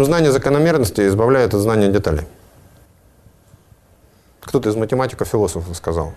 общем, знание закономерности избавляет от знания деталей. Кто-то из математиков-философов сказал.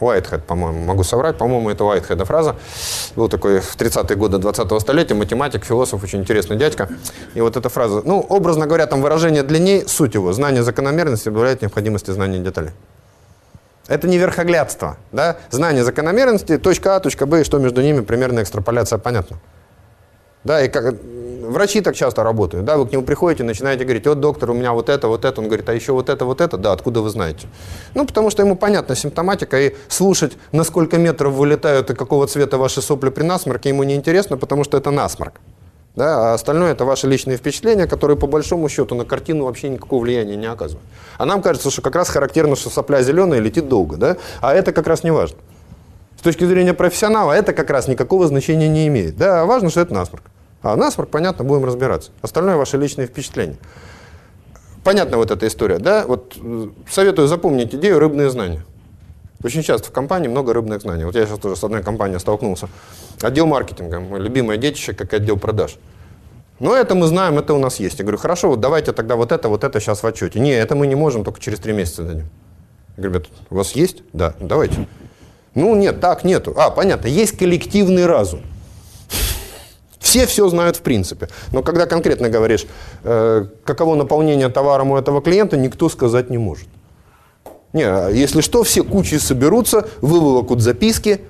Уайтхед, по-моему, могу соврать, по-моему, это Уайтхеда фраза. Был такой в 30-е годы 20-го столетия математик, философ, очень интересный дядька. И вот эта фраза, ну, образно говоря, там выражение длинней, суть его, знание закономерности добавляет необходимости знания деталей. Это не верхоглядство, да? Знание закономерности, точка А, точка Б, и что между ними, примерно экстраполяция понятна. Да, и как, врачи так часто работают, да, вы к нему приходите, начинаете говорить, вот доктор, у меня вот это, вот это, он говорит, а еще вот это, вот это, да, откуда вы знаете? Ну, потому что ему понятна симптоматика, и слушать, на сколько метров вылетают и какого цвета ваши сопли при насморке, ему не интересно, потому что это насморк. Да, а остальное это ваши личные впечатления, которые по большому счету на картину вообще никакого влияния не оказывают. А нам кажется, что как раз характерно, что сопля зеленая летит долго, да? а это как раз не важно. С точки зрения профессионала это как раз никакого значения не имеет. Да, важно, что это насморк. А насморк, понятно, будем разбираться. Остальное ваши личные впечатления. Понятна вот эта история, да? Вот э, советую запомнить идею рыбные знания. Очень часто в компании много рыбных знаний. Вот я сейчас тоже с одной компанией столкнулся. Отдел маркетинга, мое любимое детище, как отдел продаж. Но это мы знаем, это у нас есть. Я говорю, хорошо, вот давайте тогда вот это, вот это сейчас в отчете. Не, это мы не можем, только через три месяца дадим. Я говорю, ребят, у вас есть? Да, давайте. Ну нет, так нету. А, понятно, есть коллективный разум. Все все знают в принципе. Но когда конкретно говоришь, э, каково наполнение товаром у этого клиента, никто сказать не может. Не, а если что, все кучи соберутся, выволокут записки,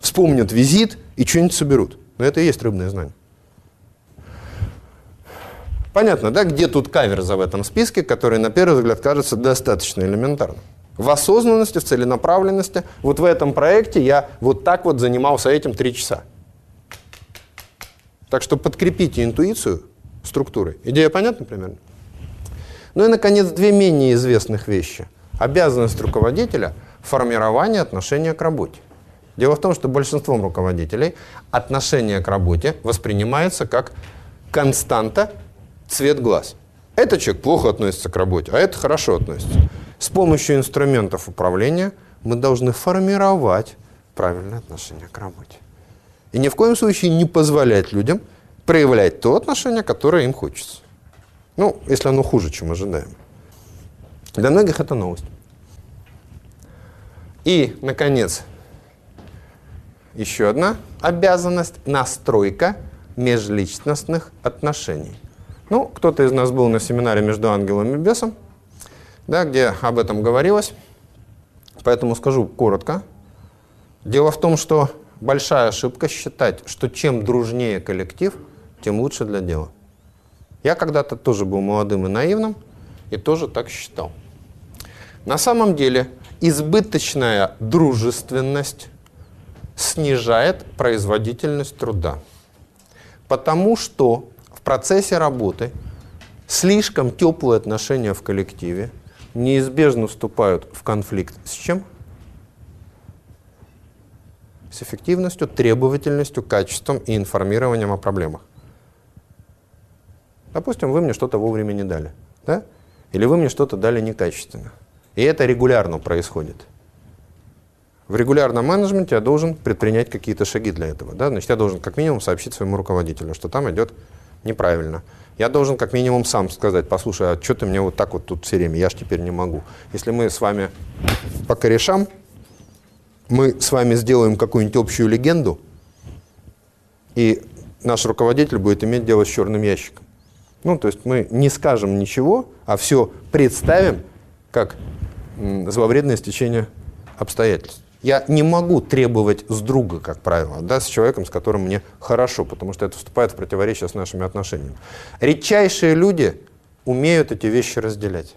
вспомнят визит и что-нибудь соберут. Но это и есть рыбное знание. Понятно, да, где тут каверза в этом списке, который на первый взгляд кажется достаточно элементарным. В осознанности, в целенаправленности, вот в этом проекте я вот так вот занимался этим три часа. Так что подкрепите интуицию структурой. Идея понятна примерно? Ну и, наконец, две менее известных вещи. Обязанность руководителя – формирование отношения к работе. Дело в том, что большинством руководителей отношение к работе воспринимается как константа цвет глаз. Этот человек плохо относится к работе, а это хорошо относится. С помощью инструментов управления мы должны формировать правильное отношение к работе. И ни в коем случае не позволять людям проявлять то отношение, которое им хочется. Ну, если оно хуже, чем ожидаем. Для многих это новость. И, наконец, еще одна обязанность – настройка межличностных отношений. Ну, кто-то из нас был на семинаре между ангелом и бесом, да, где об этом говорилось, поэтому скажу коротко. Дело в том, что большая ошибка считать, что чем дружнее коллектив, тем лучше для дела. Я когда-то тоже был молодым и наивным, и тоже так считал. На самом деле избыточная дружественность снижает производительность труда. Потому что в процессе работы слишком теплые отношения в коллективе неизбежно вступают в конфликт с чем? С эффективностью, требовательностью, качеством и информированием о проблемах. Допустим, вы мне что-то вовремя не дали, да? или вы мне что-то дали некачественно. И это регулярно происходит. В регулярном менеджменте я должен предпринять какие-то шаги для этого. Да? Значит, я должен как минимум сообщить своему руководителю, что там идет неправильно. Я должен как минимум сам сказать, послушай, а что ты мне вот так вот тут все время, я ж теперь не могу. Если мы с вами по корешам мы с вами сделаем какую-нибудь общую легенду, и наш руководитель будет иметь дело с черным ящиком. Ну, то есть мы не скажем ничего, а все представим как зловредное стечение обстоятельств. Я не могу требовать с друга, как правило, да, с человеком, с которым мне хорошо, потому что это вступает в противоречие с нашими отношениями. Редчайшие люди умеют эти вещи разделять.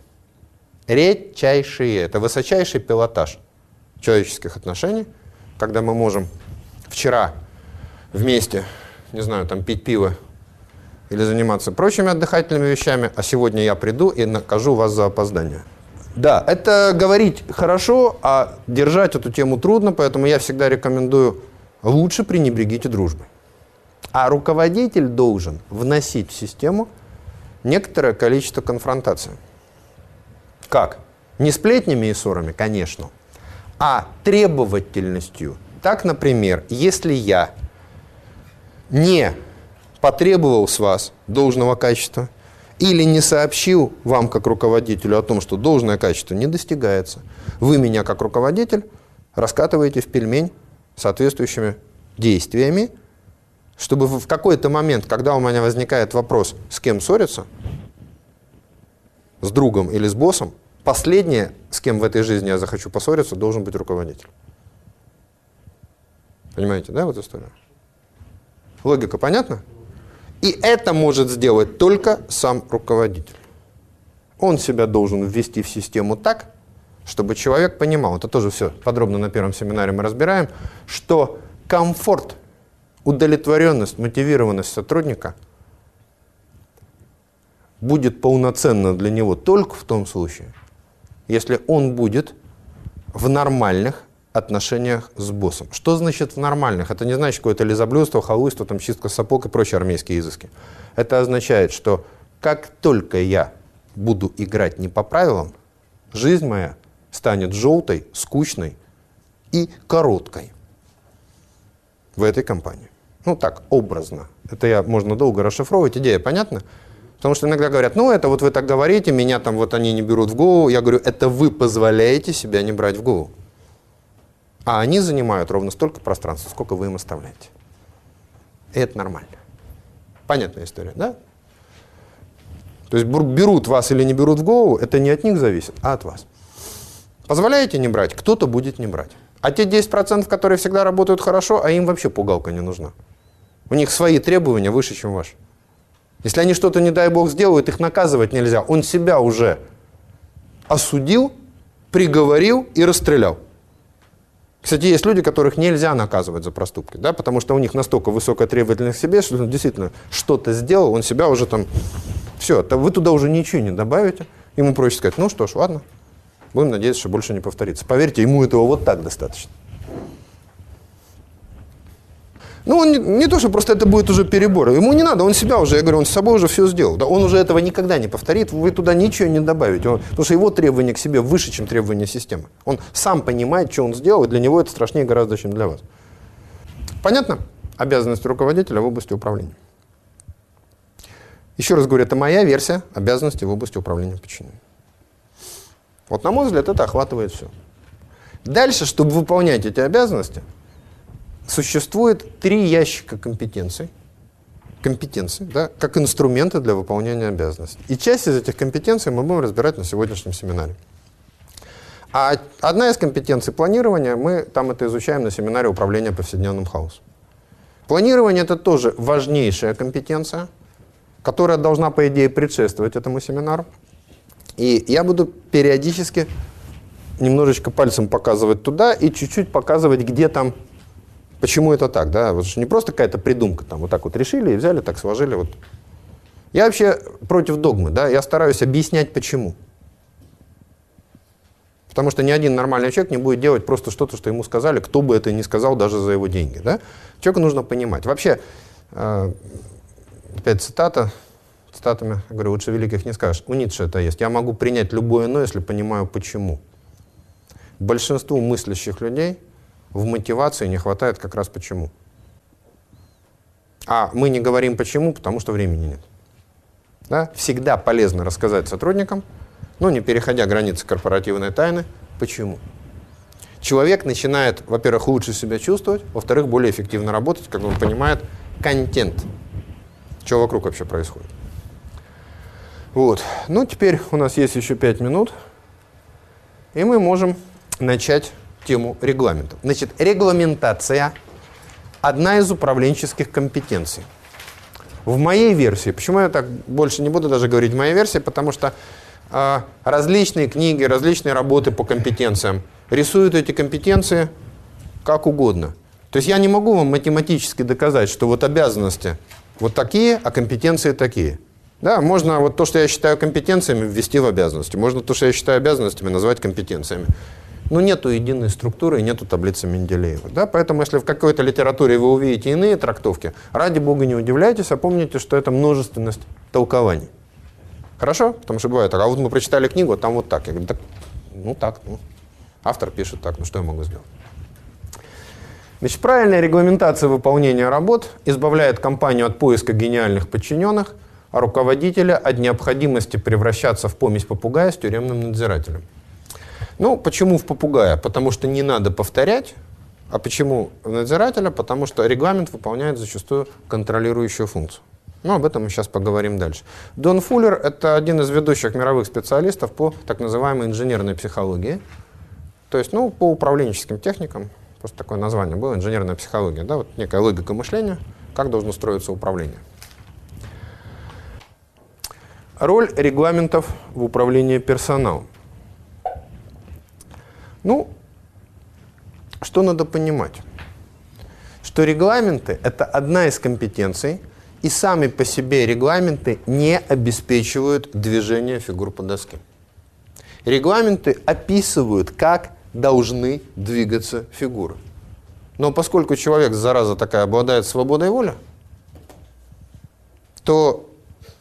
Редчайшие. Это высочайший пилотаж человеческих отношений, когда мы можем вчера вместе, не знаю, там пить пиво или заниматься прочими отдыхательными вещами, а сегодня я приду и накажу вас за опоздание. Да, это говорить хорошо, а держать эту тему трудно, поэтому я всегда рекомендую лучше пренебрегите дружбой. А руководитель должен вносить в систему некоторое количество конфронтаций. Как? Не сплетнями и ссорами, конечно, а требовательностью. Так, например, если я не потребовал с вас должного качества, или не сообщил вам как руководителю о том, что должное качество не достигается, вы меня как руководитель раскатываете в пельмень соответствующими действиями, чтобы в какой-то момент, когда у меня возникает вопрос, с кем ссориться, с другом или с боссом, последнее, с кем в этой жизни я захочу поссориться, должен быть руководитель. Понимаете, да, вот историю? Логика понятна? И это может сделать только сам руководитель. Он себя должен ввести в систему так, чтобы человек понимал, это тоже все подробно на первом семинаре мы разбираем, что комфорт, удовлетворенность, мотивированность сотрудника будет полноценна для него только в том случае, если он будет в нормальных отношениях с боссом. Что значит в нормальных? Это не значит какое-то лизоблюдство, халуйство, там, чистка сапог и прочие армейские изыски. Это означает, что как только я буду играть не по правилам, жизнь моя станет желтой, скучной и короткой в этой компании. Ну так, образно. Это я можно долго расшифровывать. Идея понятна? Потому что иногда говорят, ну это вот вы так говорите, меня там вот они не берут в голову. Я говорю, это вы позволяете себя не брать в голову. А они занимают ровно столько пространства, сколько вы им оставляете. И это нормально. Понятная история, да? То есть берут вас или не берут в голову, это не от них зависит, а от вас. Позволяете не брать, кто-то будет не брать. А те 10%, которые всегда работают хорошо, а им вообще пугалка не нужна. У них свои требования выше, чем ваши. Если они что-то, не дай бог, сделают, их наказывать нельзя. Он себя уже осудил, приговорил и расстрелял. Кстати, есть люди, которых нельзя наказывать за проступки, да, потому что у них настолько высокая требовательность к себе, что он действительно что-то сделал, он себя уже там... Все, вы туда уже ничего не добавите. Ему проще сказать, ну что ж, ладно, Будем надеяться, что больше не повторится. Поверьте, ему этого вот так достаточно. Ну, он не, не то, что просто это будет уже перебор. Ему не надо, он себя уже, я говорю, он с собой уже все сделал. Да? Он уже этого никогда не повторит, вы туда ничего не добавите. Он, потому что его требования к себе выше, чем требования системы. Он сам понимает, что он сделал, и для него это страшнее гораздо, чем для вас. Понятно? Обязанность руководителя в области управления. Еще раз говорю, это моя версия обязанностей в области управления подчинением. Вот на мой взгляд, это охватывает все. Дальше, чтобы выполнять эти обязанности, существует три ящика компетенций, компетенций, да, как инструменты для выполнения обязанностей. И часть из этих компетенций мы будем разбирать на сегодняшнем семинаре. А одна из компетенций планирования, мы там это изучаем на семинаре управления повседневным хаосом. Планирование – это тоже важнейшая компетенция, которая должна, по идее, предшествовать этому семинару. И я буду периодически немножечко пальцем показывать туда и чуть-чуть показывать, где там, почему это так. Да? Вот не просто какая-то придумка, там вот так вот решили и взяли, так сложили. Вот. Я вообще против догмы, да? я стараюсь объяснять, почему. Потому что ни один нормальный человек не будет делать просто что-то, что ему сказали, кто бы это ни сказал, даже за его деньги. Да? Человеку нужно понимать. Вообще, э, опять цитата, цитатами, говорю, лучше великих не скажешь. У Ницше это есть. Я могу принять любое «но», если понимаю, почему. Большинству мыслящих людей в мотивации не хватает как раз почему. А мы не говорим почему, потому что времени нет. Да? Всегда полезно рассказать сотрудникам, ну, не переходя границы корпоративной тайны, почему. Человек начинает, во-первых, лучше себя чувствовать, во-вторых, более эффективно работать, когда он понимает контент, что вокруг вообще происходит. Вот. Ну, теперь у нас есть еще 5 минут, и мы можем начать тему регламента. Значит, регламентация – одна из управленческих компетенций. В моей версии, почему я так больше не буду даже говорить в моей версии, потому что э, различные книги, различные работы по компетенциям рисуют эти компетенции как угодно. То есть я не могу вам математически доказать, что вот обязанности вот такие, а компетенции такие. Да, можно вот то, что я считаю компетенциями, ввести в обязанности. Можно то, что я считаю обязанностями, назвать компетенциями. Но нету единой структуры, нету таблицы Менделеева. Да? Поэтому, если в какой-то литературе вы увидите иные трактовки, ради бога не удивляйтесь, а помните, что это множественность толкований. Хорошо? Потому что бывает так. А вот мы прочитали книгу, а там вот так. Я говорю, так, ну так, ну. Автор пишет так, ну что я могу сделать? Значит, правильная регламентация выполнения работ избавляет компанию от поиска гениальных подчиненных – руководителя от необходимости превращаться в помесь попугая с тюремным надзирателем. Ну, почему в попугая? Потому что не надо повторять. А почему в надзирателя? Потому что регламент выполняет зачастую контролирующую функцию. Ну, об этом мы сейчас поговорим дальше. Дон Фуллер – это один из ведущих мировых специалистов по так называемой инженерной психологии. То есть, ну, по управленческим техникам, просто такое название было, инженерная психология, да, вот некая логика мышления, как должно строиться управление. Роль регламентов в управлении персоналом. Ну, что надо понимать? Что регламенты – это одна из компетенций, и сами по себе регламенты не обеспечивают движение фигур по доске. Регламенты описывают, как должны двигаться фигуры. Но поскольку человек, зараза такая, обладает свободой воли, то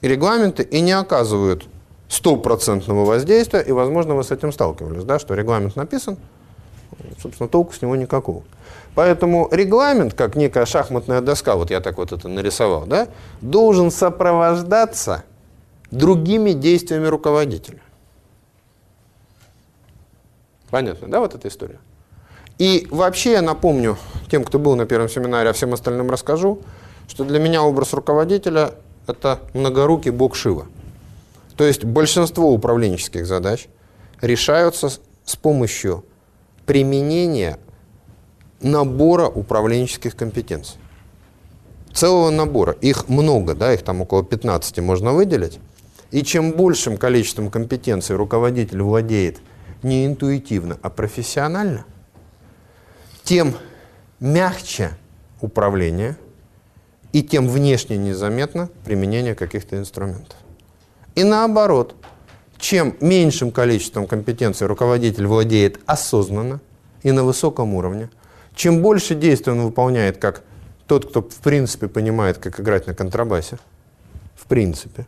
регламенты и не оказывают стопроцентного воздействия, и, возможно, вы с этим сталкивались, да, что регламент написан, собственно, толку с него никакого. Поэтому регламент, как некая шахматная доска, вот я так вот это нарисовал, да, должен сопровождаться другими действиями руководителя. Понятно, да, вот эта история? И вообще я напомню тем, кто был на первом семинаре, а всем остальным расскажу, что для меня образ руководителя – это многорукий бог Шива. То есть большинство управленческих задач решаются с помощью применения набора управленческих компетенций. Целого набора. Их много, да, их там около 15 можно выделить. И чем большим количеством компетенций руководитель владеет не интуитивно, а профессионально, тем мягче управление и тем внешне незаметно применение каких-то инструментов. И наоборот, чем меньшим количеством компетенций руководитель владеет осознанно и на высоком уровне, чем больше действий он выполняет как тот, кто в принципе понимает, как играть на контрабасе, в принципе,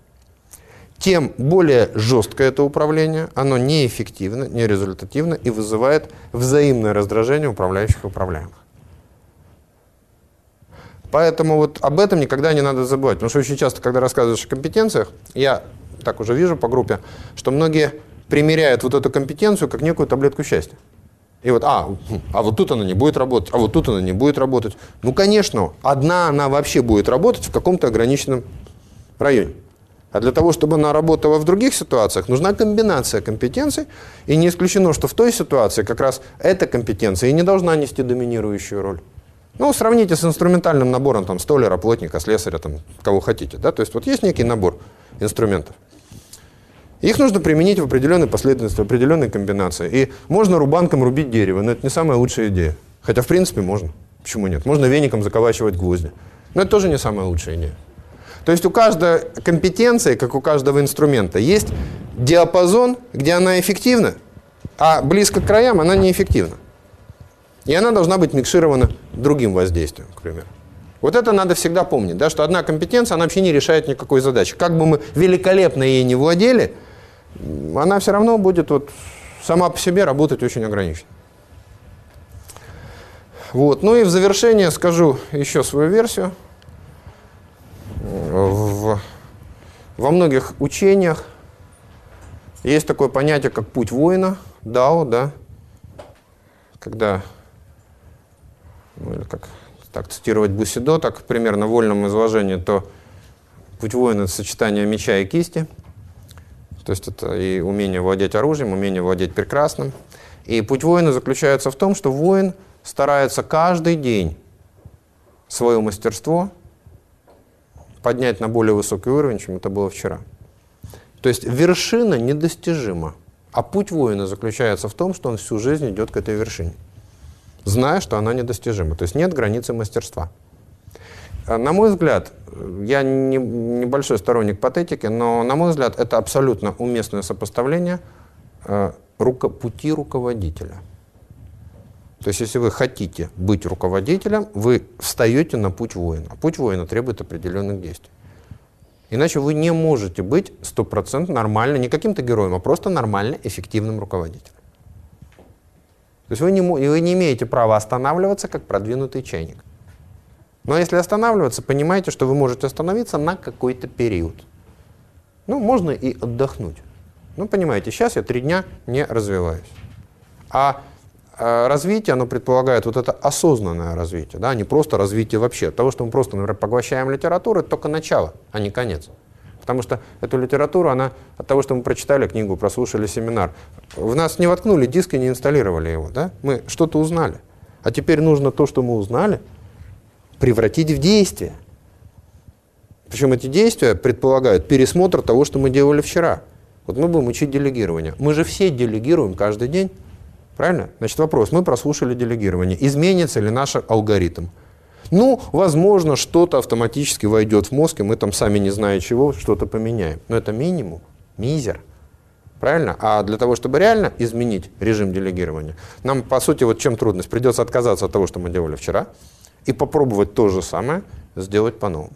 тем более жесткое это управление, оно неэффективно, нерезультативно и вызывает взаимное раздражение управляющих и управляемых. Поэтому вот об этом никогда не надо забывать. Потому что очень часто, когда рассказываешь о компетенциях, я так уже вижу по группе, что многие примеряют вот эту компетенцию как некую таблетку счастья. И вот, а, а вот тут она не будет работать, а вот тут она не будет работать. Ну, конечно, одна она вообще будет работать в каком-то ограниченном районе. А для того, чтобы она работала в других ситуациях, нужна комбинация компетенций. И не исключено, что в той ситуации как раз эта компетенция и не должна нести доминирующую роль. Ну, сравните с инструментальным набором там, столера, плотника, слесаря, там, кого хотите. Да? То есть вот есть некий набор инструментов. Их нужно применить в определенной последовательности, в определенной комбинации. И можно рубанком рубить дерево, но это не самая лучшая идея. Хотя, в принципе, можно. Почему нет? Можно веником заколачивать гвозди. Но это тоже не самая лучшая идея. То есть у каждой компетенции, как у каждого инструмента, есть диапазон, где она эффективна, а близко к краям она неэффективна. И она должна быть микширована другим воздействием, к примеру. Вот это надо всегда помнить, да, что одна компетенция, она вообще не решает никакой задачи. Как бы мы великолепно ей не владели, она все равно будет вот сама по себе работать очень ограниченно. Вот. Ну и в завершение скажу еще свою версию. В, во многих учениях есть такое понятие, как путь воина, дао, да, когда, ну или как так цитировать Бусидо, так примерно в вольном изложении, то путь воина – это сочетание меча и кисти – то есть это и умение владеть оружием, умение владеть прекрасным. И путь воина заключается в том, что воин старается каждый день свое мастерство поднять на более высокий уровень, чем это было вчера. То есть вершина недостижима. А путь воина заключается в том, что он всю жизнь идет к этой вершине, зная, что она недостижима. То есть нет границы мастерства. На мой взгляд, я не, небольшой сторонник патетики, но, на мой взгляд, это абсолютно уместное сопоставление э, руко, пути руководителя. То есть, если вы хотите быть руководителем, вы встаете на путь воина. Путь воина требует определенных действий. Иначе вы не можете быть стопроцентно нормально, не каким-то героем, а просто нормально эффективным руководителем. То есть вы не, вы не имеете права останавливаться, как продвинутый чайник. Но если останавливаться, понимаете, что вы можете остановиться на какой-то период. Ну, можно и отдохнуть. Ну, понимаете, сейчас я три дня не развиваюсь. А э, развитие, оно предполагает вот это осознанное развитие, да, не просто развитие вообще. От того, что мы просто, например, поглощаем литературу, это только начало, а не конец. Потому что эту литературу, она от того, что мы прочитали книгу, прослушали семинар, в нас не воткнули диск и не инсталлировали его. Да? Мы что-то узнали. А теперь нужно то, что мы узнали, превратить в действие. Причем эти действия предполагают пересмотр того, что мы делали вчера. Вот мы будем учить делегирование. Мы же все делегируем каждый день. Правильно? Значит, вопрос. Мы прослушали делегирование. Изменится ли наш алгоритм? Ну, возможно, что-то автоматически войдет в мозг, и мы там сами не зная чего, что-то поменяем. Но это минимум, мизер. Правильно? А для того, чтобы реально изменить режим делегирования, нам, по сути, вот чем трудность? Придется отказаться от того, что мы делали вчера, и попробовать то же самое сделать по-новому.